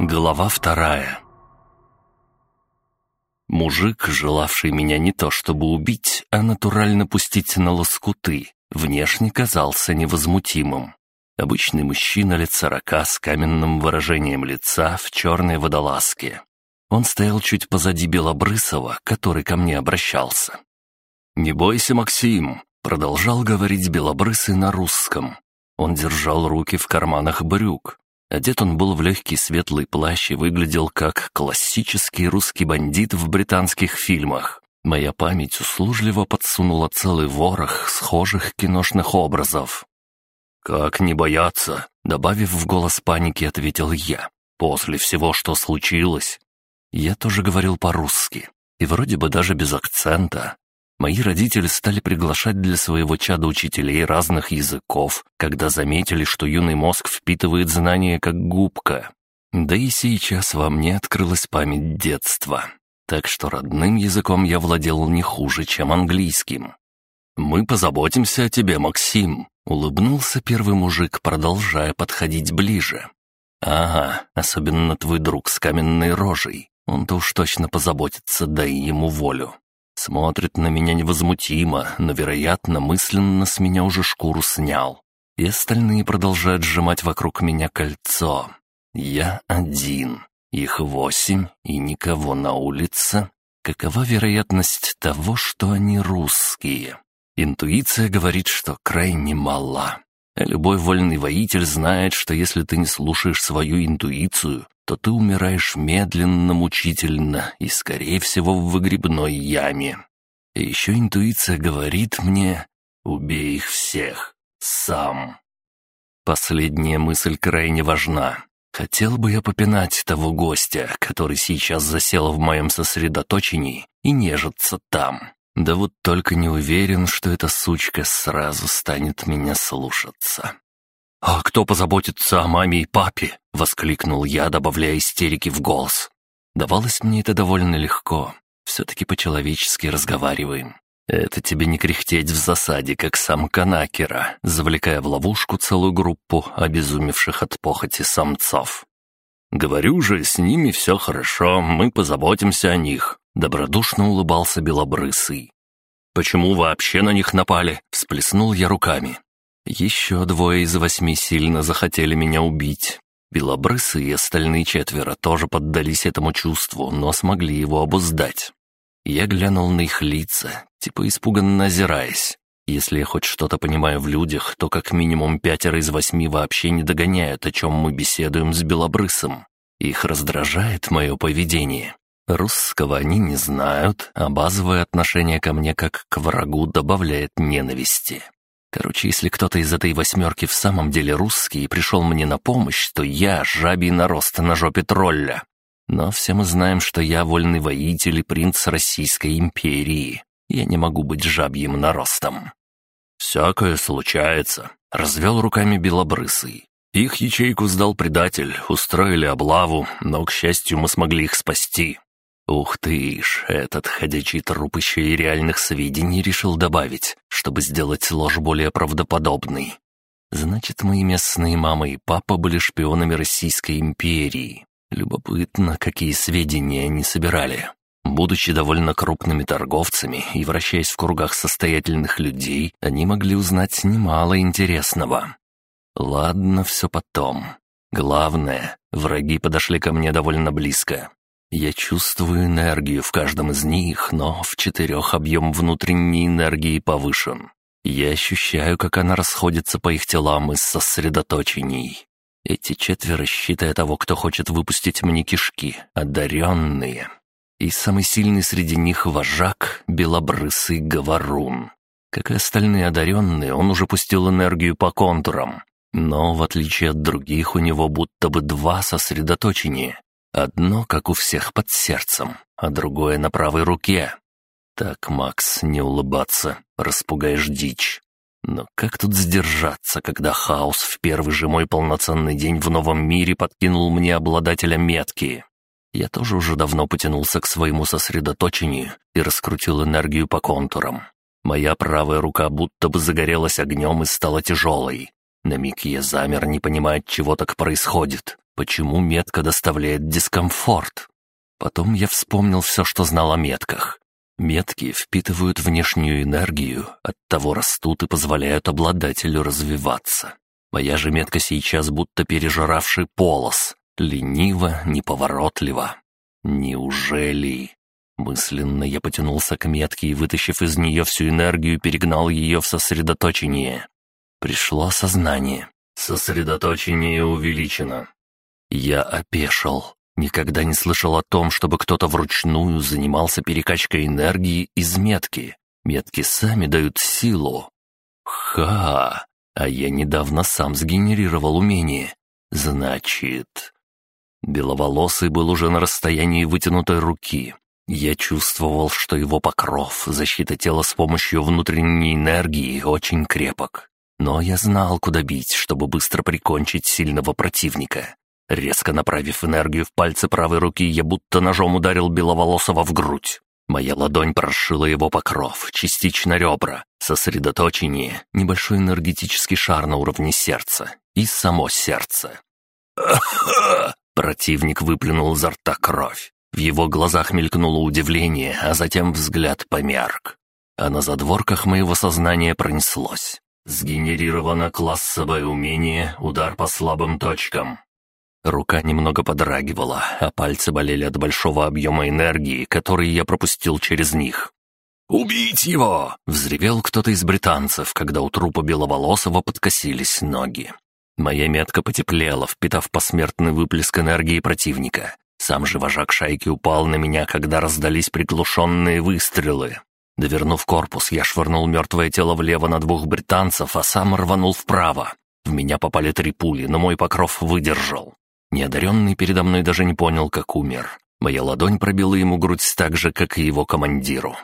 Глава вторая Мужик, желавший меня не то чтобы убить, а натурально пустить на лоскуты, внешне казался невозмутимым. Обычный мужчина лет сорока с каменным выражением лица в черной водолазке. Он стоял чуть позади Белобрысова, который ко мне обращался. «Не бойся, Максим», — продолжал говорить Белобрысый на русском. Он держал руки в карманах брюк. Одет он был в легкий светлый плащ и выглядел как классический русский бандит в британских фильмах. Моя память услужливо подсунула целый ворох схожих киношных образов. «Как не бояться?» — добавив в голос паники, ответил я. «После всего, что случилось». Я тоже говорил по-русски, и вроде бы даже без акцента, Мои родители стали приглашать для своего чада учителей разных языков, когда заметили, что юный мозг впитывает знания как губка. Да и сейчас во мне открылась память детства. Так что родным языком я владел не хуже, чем английским. «Мы позаботимся о тебе, Максим», — улыбнулся первый мужик, продолжая подходить ближе. «Ага, особенно твой друг с каменной рожей. Он-то уж точно позаботится, дай ему волю. Смотрит на меня невозмутимо, но, вероятно, мысленно с меня уже шкуру снял. И остальные продолжают сжимать вокруг меня кольцо. Я один, их восемь и никого на улице. Какова вероятность того, что они русские? Интуиция говорит, что крайне мала. Любой вольный воитель знает, что если ты не слушаешь свою интуицию, то ты умираешь медленно, мучительно и, скорее всего, в выгребной яме. И еще интуиция говорит мне «убей их всех, сам». Последняя мысль крайне важна. Хотел бы я попинать того гостя, который сейчас засел в моем сосредоточении и нежится там. Да вот только не уверен, что эта сучка сразу станет меня слушаться. «А кто позаботится о маме и папе?» — воскликнул я, добавляя истерики в голос. Давалось мне это довольно легко. Все-таки по-человечески разговариваем. Это тебе не кряхтеть в засаде, как сам Канакера, завлекая в ловушку целую группу обезумевших от похоти самцов. «Говорю же, с ними все хорошо, мы позаботимся о них», — добродушно улыбался Белобрысый. «Почему вообще на них напали?» — всплеснул я руками. Еще двое из восьми сильно захотели меня убить. Белобрысы и остальные четверо тоже поддались этому чувству, но смогли его обуздать. Я глянул на их лица, типа испуганно озираясь. Если я хоть что-то понимаю в людях, то как минимум пятеро из восьми вообще не догоняют, о чем мы беседуем с Белобрысом. Их раздражает мое поведение. Русского они не знают, а базовое отношение ко мне как к врагу добавляет ненависти. Короче, если кто-то из этой восьмерки в самом деле русский и пришел мне на помощь, то я жабий нарост на жопе тролля. Но все мы знаем, что я вольный воитель и принц Российской империи. Я не могу быть жабьим наростом. «Всякое случается», — развел руками белобрысый. «Их ячейку сдал предатель, устроили облаву, но, к счастью, мы смогли их спасти. Ух ты ж, этот ходячий труп еще и реальных сведений решил добавить, чтобы сделать ложь более правдоподобной. Значит, мои местные мама и папа были шпионами Российской империи. Любопытно, какие сведения они собирали. Будучи довольно крупными торговцами и вращаясь в кругах состоятельных людей, они могли узнать немало интересного. Ладно, все потом. Главное, враги подошли ко мне довольно близко. Я чувствую энергию в каждом из них, но в четырех объем внутренней энергии повышен. Я ощущаю, как она расходится по их телам из сосредоточений. Эти четверо, считая того, кто хочет выпустить мне кишки, одаренные. И самый сильный среди них вожак — белобрысый говорун. Как и остальные одаренные, он уже пустил энергию по контурам. Но, в отличие от других, у него будто бы два сосредоточения, Одно, как у всех, под сердцем, а другое на правой руке. Так, Макс, не улыбаться, распугаешь дичь. Но как тут сдержаться, когда хаос в первый же мой полноценный день в новом мире подкинул мне обладателя метки? Я тоже уже давно потянулся к своему сосредоточению и раскрутил энергию по контурам. Моя правая рука будто бы загорелась огнем и стала тяжелой. На миг я замер, не понимая, чего так происходит Почему метка доставляет дискомфорт? Потом я вспомнил все, что знал о метках. Метки впитывают внешнюю энергию, оттого растут и позволяют обладателю развиваться. Моя же метка сейчас будто пережиравший полос. Лениво, неповоротливо. Неужели? Мысленно я потянулся к метке и, вытащив из нее всю энергию, перегнал ее в сосредоточение. Пришло осознание. Сосредоточение увеличено. Я опешил. Никогда не слышал о том, чтобы кто-то вручную занимался перекачкой энергии из метки. Метки сами дают силу. Ха! А я недавно сам сгенерировал умение. Значит... Беловолосый был уже на расстоянии вытянутой руки. Я чувствовал, что его покров, защита тела с помощью внутренней энергии, очень крепок. Но я знал, куда бить, чтобы быстро прикончить сильного противника. Резко направив энергию в пальцы правой руки, я будто ножом ударил Беловолосого в грудь. Моя ладонь прошила его покров, частично ребра, сосредоточение, небольшой энергетический шар на уровне сердца и само сердце. Противник выплюнул изо рта кровь. В его глазах мелькнуло удивление, а затем взгляд померк. А на задворках моего сознания пронеслось. Сгенерировано классовое умение «Удар по слабым точкам». Рука немного подрагивала, а пальцы болели от большого объема энергии, который я пропустил через них. «Убить его!» — взревел кто-то из британцев, когда у трупа Беловолосого подкосились ноги. Моя метка потеплела, впитав посмертный выплеск энергии противника. Сам же вожак шайки упал на меня, когда раздались приглушенные выстрелы. Довернув корпус, я швырнул мертвое тело влево на двух британцев, а сам рванул вправо. В меня попали три пули, но мой покров выдержал. Неодаренный передо мной даже не понял, как умер. Моя ладонь пробила ему грудь так же, как и его командиру.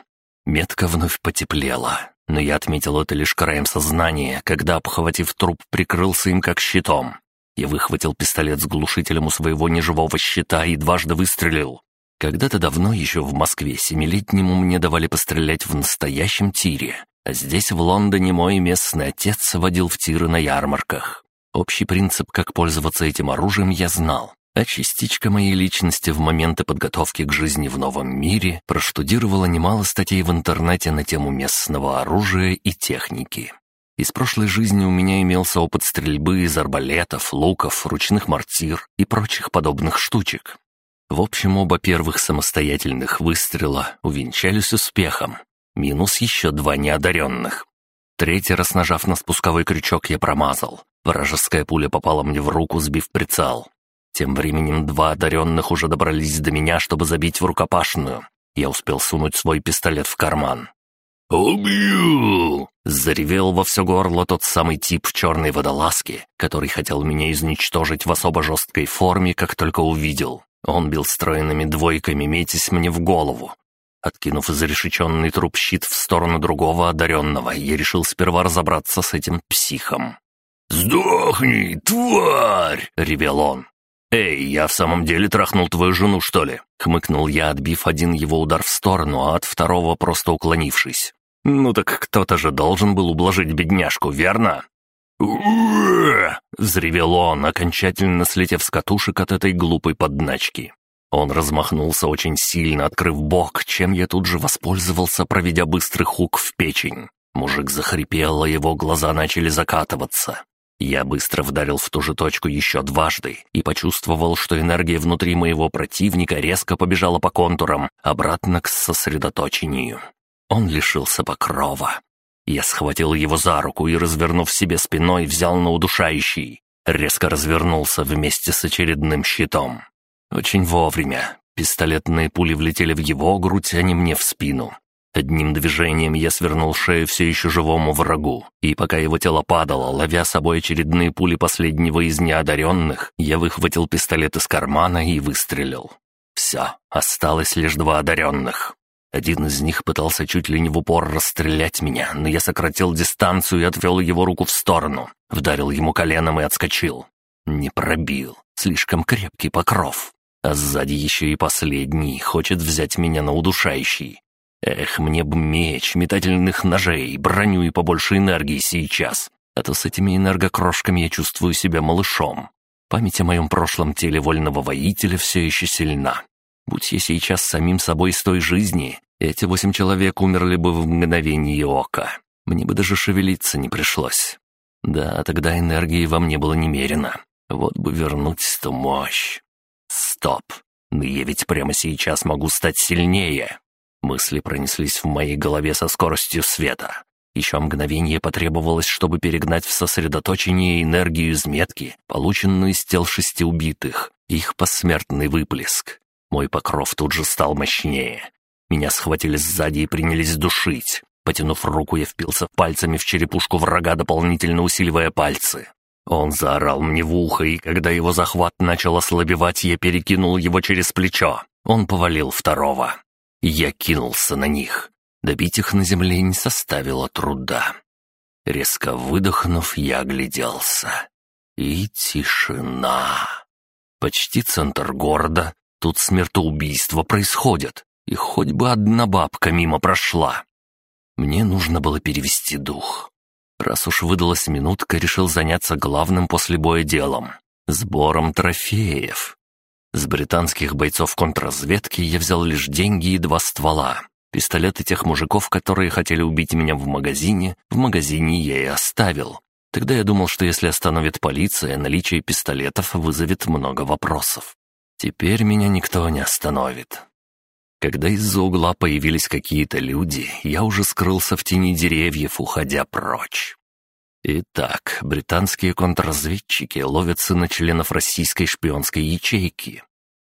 Метка вновь потеплела, но я отметил это лишь краем сознания, когда, обхватив труп, прикрылся им как щитом. Я выхватил пистолет с глушителем у своего неживого щита и дважды выстрелил. Когда-то давно, еще в Москве, семилетнему мне давали пострелять в настоящем тире, а здесь, в Лондоне, мой местный отец водил в тиры на ярмарках. Общий принцип, как пользоваться этим оружием, я знал, а частичка моей личности в моменты подготовки к жизни в новом мире проштудировала немало статей в интернете на тему местного оружия и техники. Из прошлой жизни у меня имелся опыт стрельбы из арбалетов, луков, ручных мортир и прочих подобных штучек. В общем, оба первых самостоятельных выстрела увенчались успехом. Минус еще два неодаренных. Третий раз нажав на спусковой крючок, я промазал. Вражеская пуля попала мне в руку, сбив прицел. Тем временем два одаренных уже добрались до меня, чтобы забить в рукопашную. Я успел сунуть свой пистолет в карман. «Убью!» — заревел во все горло тот самый тип в черной водолазке, который хотел меня изничтожить в особо жесткой форме, как только увидел. Он бил стройными двойками, метясь мне в голову. Откинув изрешеченный труп щит в сторону другого одаренного, я решил сперва разобраться с этим психом. «Сдохни, тварь!» — ревел он. «Эй, я в самом деле трахнул твою жену, что ли?» — хмыкнул я, отбив один его удар в сторону, а от второго просто уклонившись. «Ну так кто-то же должен был ублажить бедняжку, верно?» взревел он, окончательно слетев с катушек от этой глупой подначки. Он размахнулся очень сильно, открыв бок, чем я тут же воспользовался, проведя быстрый хук в печень. Мужик захрипел, а его глаза начали закатываться. Я быстро вдарил в ту же точку еще дважды и почувствовал, что энергия внутри моего противника резко побежала по контурам, обратно к сосредоточению. Он лишился покрова. Я схватил его за руку и, развернув себе спиной, взял на удушающий. Резко развернулся вместе с очередным щитом. Очень вовремя. Пистолетные пули влетели в его грудь, а не мне в спину. Одним движением я свернул шею все еще живому врагу, и пока его тело падало, ловя собой очередные пули последнего из неодаренных, я выхватил пистолет из кармана и выстрелил. Все, осталось лишь два одаренных. Один из них пытался чуть ли не в упор расстрелять меня, но я сократил дистанцию и отвел его руку в сторону, вдарил ему коленом и отскочил. Не пробил, слишком крепкий покров. А сзади еще и последний хочет взять меня на удушающий. Эх, мне бы меч, метательных ножей, броню и побольше энергии сейчас. А то с этими энергокрошками я чувствую себя малышом. Память о моем прошлом теле вольного воителя все еще сильна. Будь я сейчас самим собой с той жизни, эти восемь человек умерли бы в мгновение ока. Мне бы даже шевелиться не пришлось. Да, тогда энергии во мне было немерено. Вот бы вернуть ту мощь. Стоп. Но я ведь прямо сейчас могу стать сильнее. Мысли пронеслись в моей голове со скоростью света. Еще мгновение потребовалось, чтобы перегнать в сосредоточение энергию из метки, полученную из тел шести убитых, их посмертный выплеск. Мой покров тут же стал мощнее. Меня схватили сзади и принялись душить. Потянув руку, я впился пальцами в черепушку врага, дополнительно усиливая пальцы. Он заорал мне в ухо, и когда его захват начал ослабевать, я перекинул его через плечо. Он повалил второго. Я кинулся на них. Добить их на земле не составило труда. Резко выдохнув, я огляделся. И тишина. Почти центр города. Тут смертоубийство происходит. И хоть бы одна бабка мимо прошла. Мне нужно было перевести дух. Раз уж выдалась минутка, решил заняться главным после боя делом — сбором трофеев. С британских бойцов контрразведки я взял лишь деньги и два ствола. Пистолеты тех мужиков, которые хотели убить меня в магазине, в магазине я и оставил. Тогда я думал, что если остановит полиция, наличие пистолетов вызовет много вопросов. Теперь меня никто не остановит. Когда из-за угла появились какие-то люди, я уже скрылся в тени деревьев, уходя прочь. Итак, британские контрразведчики ловят сына членов российской шпионской ячейки.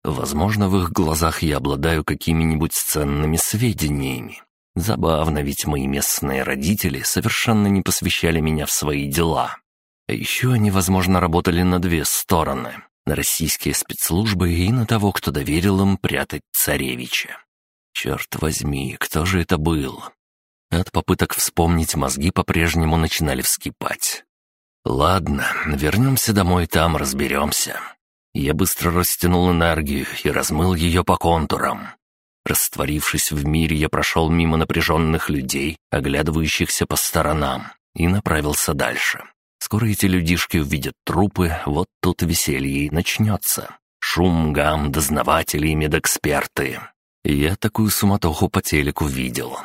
Возможно, в их глазах я обладаю какими-нибудь ценными сведениями. Забавно, ведь мои местные родители совершенно не посвящали меня в свои дела. А еще они, возможно, работали на две стороны — на российские спецслужбы и на того, кто доверил им прятать царевича. Черт возьми, кто же это был? От попыток вспомнить мозги по-прежнему начинали вскипать. Ладно, вернемся домой, там разберемся. Я быстро растянул энергию и размыл ее по контурам. Растворившись в мире, я прошел мимо напряженных людей, оглядывающихся по сторонам, и направился дальше. Скоро эти людишки увидят трупы, вот тут веселье и начнется. Шум, гам, дознаватели и медэксперты. Я такую суматоху по телеку видел.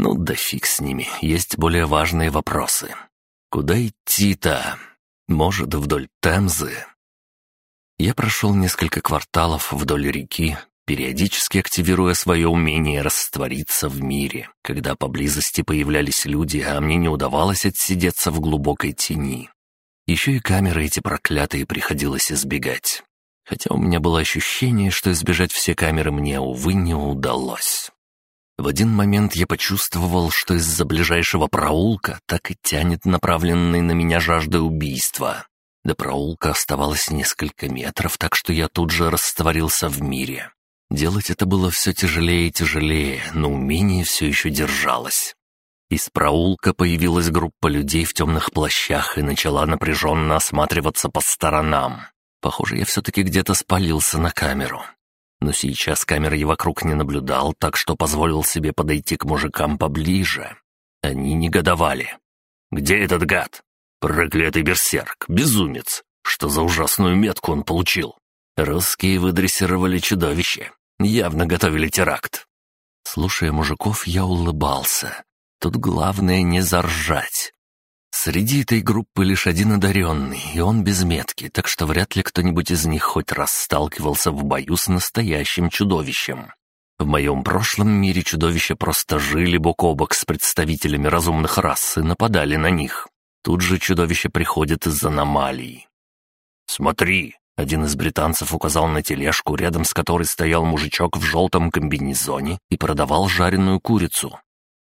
Ну да фиг с ними, есть более важные вопросы. Куда идти-то? Может, вдоль Темзы? Я прошел несколько кварталов вдоль реки, периодически активируя свое умение раствориться в мире, когда поблизости появлялись люди, а мне не удавалось отсидеться в глубокой тени. Еще и камеры эти проклятые приходилось избегать. Хотя у меня было ощущение, что избежать все камеры мне, увы, не удалось. В один момент я почувствовал, что из-за ближайшего проулка так и тянет направленный на меня жажда убийства. До проулка оставалось несколько метров, так что я тут же растворился в мире. Делать это было все тяжелее и тяжелее, но умение все еще держалось. Из проулка появилась группа людей в темных плащах и начала напряженно осматриваться по сторонам. Похоже, я все-таки где-то спалился на камеру. Но сейчас камеры я вокруг не наблюдал, так что позволил себе подойти к мужикам поближе. Они негодовали. «Где этот гад?» Проклятый берсерк, безумец! Что за ужасную метку он получил? Русские выдрессировали чудовище. Явно готовили теракт. Слушая мужиков, я улыбался. Тут главное не заржать. Среди этой группы лишь один одаренный, и он без метки, так что вряд ли кто-нибудь из них хоть раз сталкивался в бою с настоящим чудовищем. В моем прошлом мире чудовища просто жили бок о бок с представителями разумных рас и нападали на них. Тут же чудовище приходит из аномалий. «Смотри!» — один из британцев указал на тележку, рядом с которой стоял мужичок в желтом комбинезоне и продавал жареную курицу.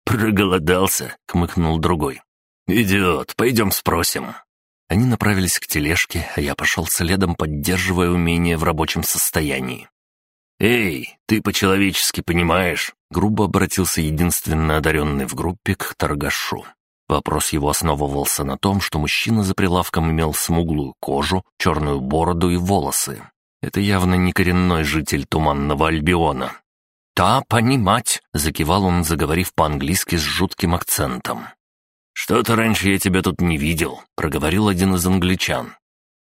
«Проголодался!» — хмыкнул другой. «Идиот, пойдем спросим». Они направились к тележке, а я пошел следом, поддерживая умение в рабочем состоянии. «Эй, ты по-человечески понимаешь?» Грубо обратился единственно одаренный в группе к торгашу. Вопрос его основывался на том, что мужчина за прилавком имел смуглую кожу, черную бороду и волосы. Это явно не коренной житель Туманного Альбиона. «Да, понимать», — закивал он, заговорив по-английски с жутким акцентом. «Что-то раньше я тебя тут не видел», — проговорил один из англичан.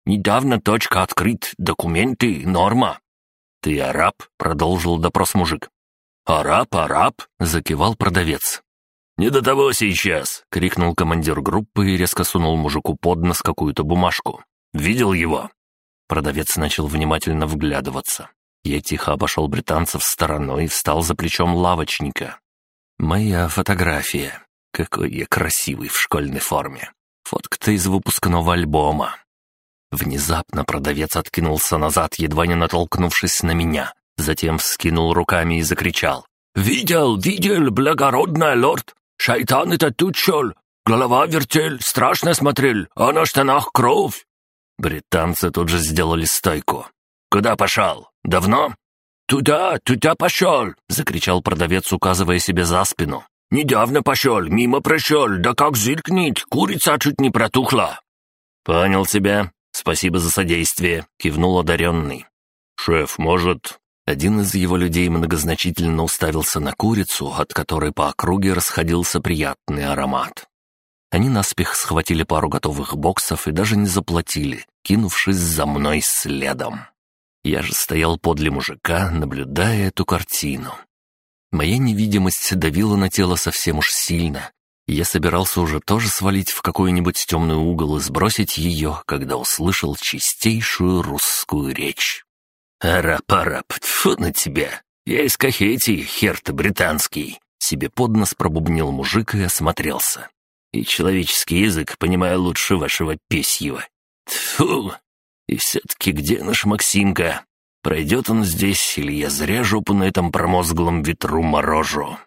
Недавно точка открыт, документы, норма». «Ты араб?» — продолжил допрос мужик. «Араб, араб», — закивал продавец. «Не до того сейчас!» — крикнул командир группы и резко сунул мужику под нос какую-то бумажку. «Видел его?» Продавец начал внимательно вглядываться. Я тихо обошел британцев стороной и встал за плечом лавочника. «Моя фотография. Какой я красивый в школьной форме. Фотка-то из выпускного альбома». Внезапно продавец откинулся назад, едва не натолкнувшись на меня. Затем вскинул руками и закричал. «Видел, видел, благородный лорд! Шайтан это тут шел! Голова вертель, страшно смотрел, а на штанах кровь!» Британцы тут же сделали стойку. «Куда пошел? Давно?» «Туда, туда пошел!» — закричал продавец, указывая себе за спину. «Недавно пошел, мимо прошел, да как зыркнет, курица чуть не протухла!» «Понял тебя. Спасибо за содействие», — кивнул одаренный. «Шеф, может...» Один из его людей многозначительно уставился на курицу, от которой по округе расходился приятный аромат. Они наспех схватили пару готовых боксов и даже не заплатили, кинувшись за мной следом. Я же стоял подле мужика, наблюдая эту картину. Моя невидимость давила на тело совсем уж сильно. Я собирался уже тоже свалить в какой-нибудь темный угол и сбросить ее, когда услышал чистейшую русскую речь. «Арап-арап, тьфу на тебя! Я из Кахетии, хер ты британский!» Себе под нос пробубнил мужик и осмотрелся. «И человеческий язык понимаю лучше вашего песьего. Тьфу! И все-таки где наш Максимка? Пройдет он здесь, или я зря жопу на этом промозглом ветру морожу?»